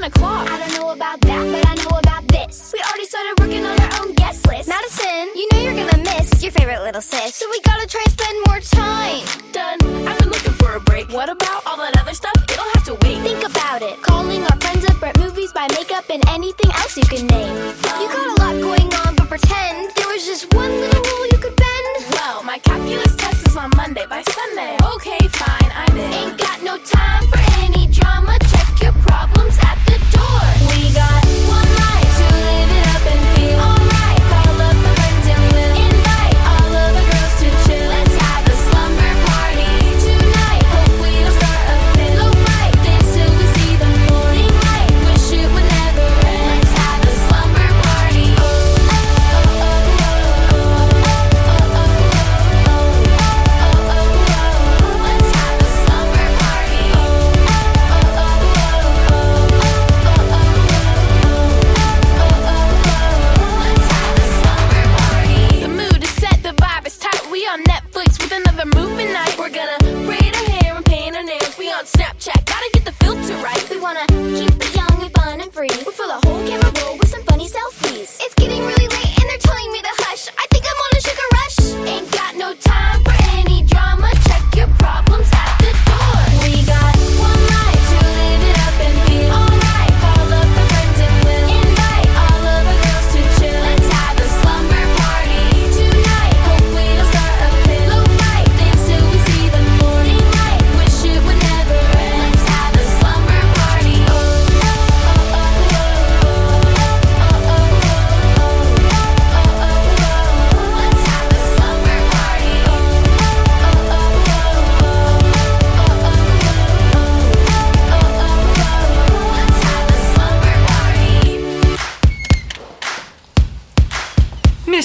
10 o'clock. I don't know about that, but I know about this. We already started working on our own guest list. Madison, you know you're gonna miss your favorite little sis. So we gotta try and spend more time. Done. I've been looking for a break. What about all that other stuff? It'll have to wait. Think about it. Calling our friends up, rent movies, buy makeup, and anything else you can name. You got a lot going on, but pretend there was just one little rule you could bend. Well, my calculus test is on Monday. By Sunday,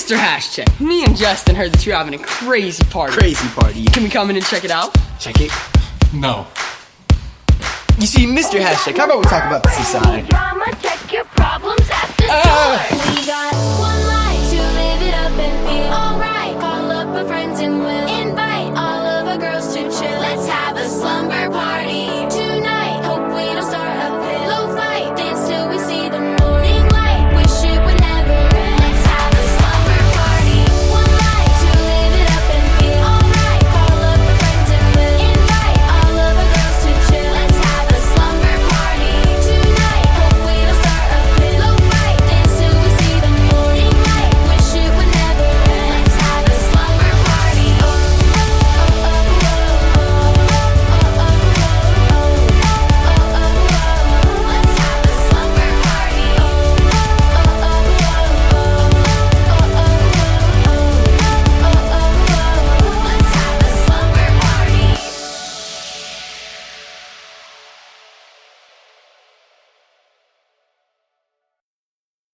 Mr. Hashtag, me and Justin heard that you're having a crazy party. Crazy party. Can we come in and check it out? Check it? No. You see, Mr. Hashtag, how about we talk about this aside? Drama, check your problems at the uh. store. We got one life to live it up and feel alright. Call up and we'll invite all of our girls to chill. Let's have a slumber party.